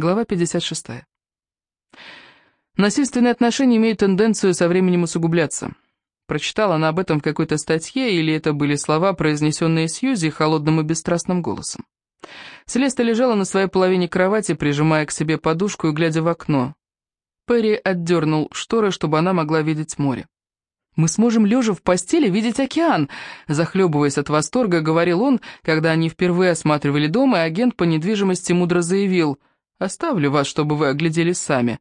Глава 56. Насильственные отношения имеют тенденцию со временем усугубляться. Прочитала она об этом в какой-то статье, или это были слова, произнесенные Сьюзи холодным и бесстрастным голосом. Селеста лежала на своей половине кровати, прижимая к себе подушку и глядя в окно. Перри отдернул шторы, чтобы она могла видеть море. «Мы сможем, лежа в постели, видеть океан!» Захлебываясь от восторга, говорил он, когда они впервые осматривали дом, и агент по недвижимости мудро заявил, «Оставлю вас, чтобы вы огляделись сами»,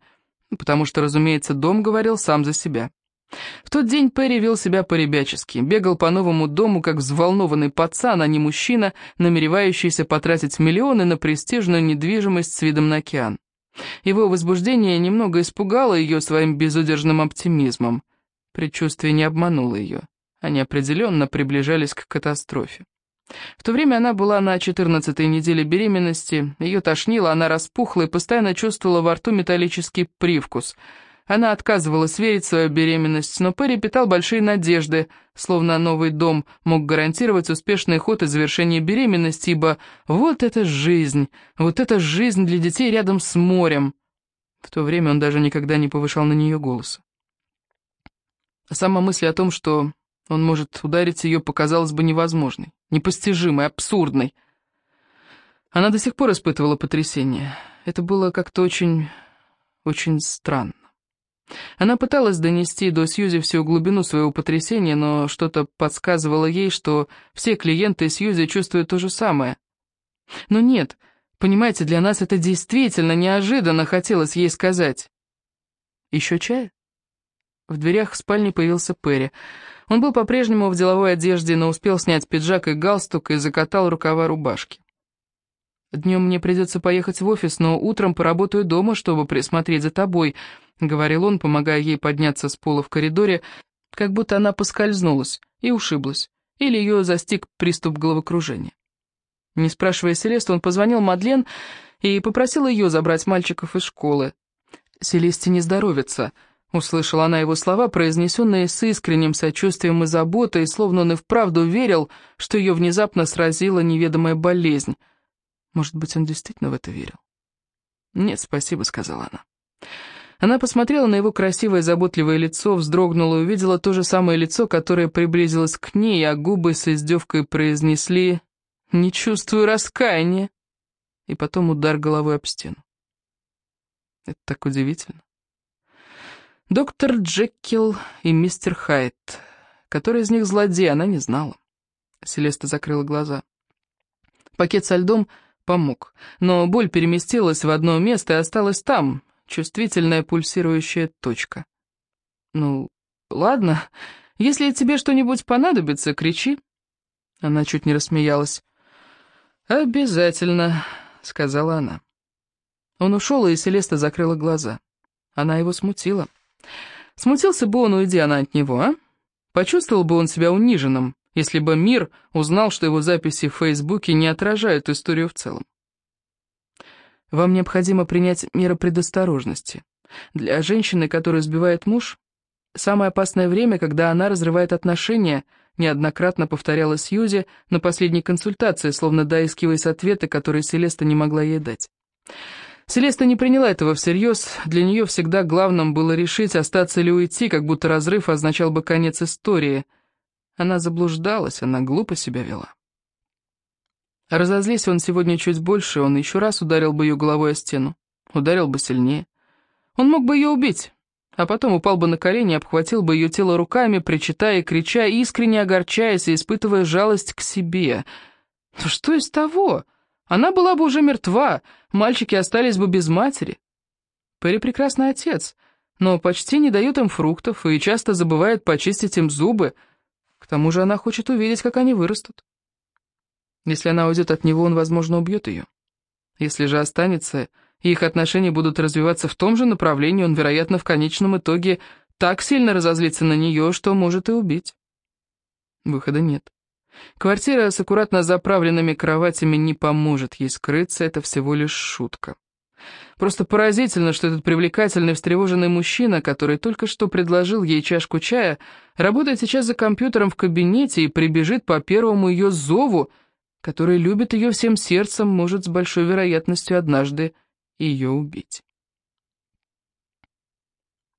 потому что, разумеется, дом говорил сам за себя. В тот день Перри вел себя по-ребячески, бегал по новому дому, как взволнованный пацан, а не мужчина, намеревающийся потратить миллионы на престижную недвижимость с видом на океан. Его возбуждение немного испугало ее своим безудержным оптимизмом. Предчувствие не обмануло ее. Они определенно приближались к катастрофе. В то время она была на 14-й неделе беременности, ее тошнило, она распухла и постоянно чувствовала во рту металлический привкус – она отказывалась верить в свою беременность, но Перри питал большие надежды, словно новый дом мог гарантировать успешный ход и завершение беременности, ибо вот это жизнь, вот это жизнь для детей рядом с морем. В то время он даже никогда не повышал на нее голос. А сама мысль о том, что он может ударить ее, показалась бы невозможной, непостижимой, абсурдной. Она до сих пор испытывала потрясение. Это было как-то очень... очень странно. Она пыталась донести до Сьюзи всю глубину своего потрясения, но что-то подсказывало ей, что все клиенты Сьюзи чувствуют то же самое. Но нет, понимаете, для нас это действительно неожиданно хотелось ей сказать. «Еще чая?» В дверях спальни появился Перри. Он был по-прежнему в деловой одежде, но успел снять пиджак и галстук и закатал рукава рубашки. «Днем мне придется поехать в офис, но утром поработаю дома, чтобы присмотреть за тобой», — говорил он, помогая ей подняться с пола в коридоре, как будто она поскользнулась и ушиблась, или ее застиг приступ головокружения. Не спрашивая Селесту, он позвонил Мадлен и попросил ее забрать мальчиков из школы. «Селесте не здоровится», — услышала она его слова, произнесенные с искренним сочувствием и заботой, словно он и вправду верил, что ее внезапно сразила неведомая болезнь — может быть, он действительно в это верил? «Нет, спасибо», — сказала она. Она посмотрела на его красивое заботливое лицо, вздрогнула и увидела то же самое лицо, которое приблизилось к ней, а губы с издевкой произнесли «Не чувствую раскаяния». И потом удар головой об стену. Это так удивительно. Доктор Джекил и мистер Хайт. Который из них злодей, она не знала. Селеста закрыла глаза. Пакет со льдом помог. Но боль переместилась в одно место и осталась там, чувствительная пульсирующая точка. «Ну, ладно, если тебе что-нибудь понадобится, кричи». Она чуть не рассмеялась. «Обязательно», — сказала она. Он ушел, и Селеста закрыла глаза. Она его смутила. Смутился бы он, уйдя она от него, а? Почувствовал бы он себя униженным, если бы мир узнал, что его записи в Фейсбуке не отражают историю в целом. Вам необходимо принять меры предосторожности. Для женщины, которую сбивает муж, самое опасное время, когда она разрывает отношения, неоднократно повторяла Сьюзи на последней консультации, словно доискиваясь ответы, которые Селеста не могла ей дать. Селеста не приняла этого всерьез, для нее всегда главным было решить, остаться или уйти, как будто разрыв означал бы конец истории – она заблуждалась, она глупо себя вела. Разозлись он сегодня чуть больше, он еще раз ударил бы ее головой о стену. Ударил бы сильнее. Он мог бы ее убить, а потом упал бы на колени, обхватил бы ее тело руками, причитая и крича, искренне огорчаясь и испытывая жалость к себе. Но что из того? Она была бы уже мертва, мальчики остались бы без матери. Перри прекрасный отец, но почти не дает им фруктов и часто забывает почистить им зубы, к тому же она хочет увидеть, как они вырастут. Если она уйдет от него, он, возможно, убьет ее. Если же останется, и их отношения будут развиваться в том же направлении, он, вероятно, в конечном итоге так сильно разозлится на нее, что может и убить. Выхода нет. Квартира с аккуратно заправленными кроватями не поможет ей скрыться, это всего лишь шутка. Просто поразительно, что этот привлекательный, встревоженный мужчина, который только что предложил ей чашку чая, работает сейчас за компьютером в кабинете и прибежит по первому ее зову, который любит ее всем сердцем, может с большой вероятностью однажды ее убить.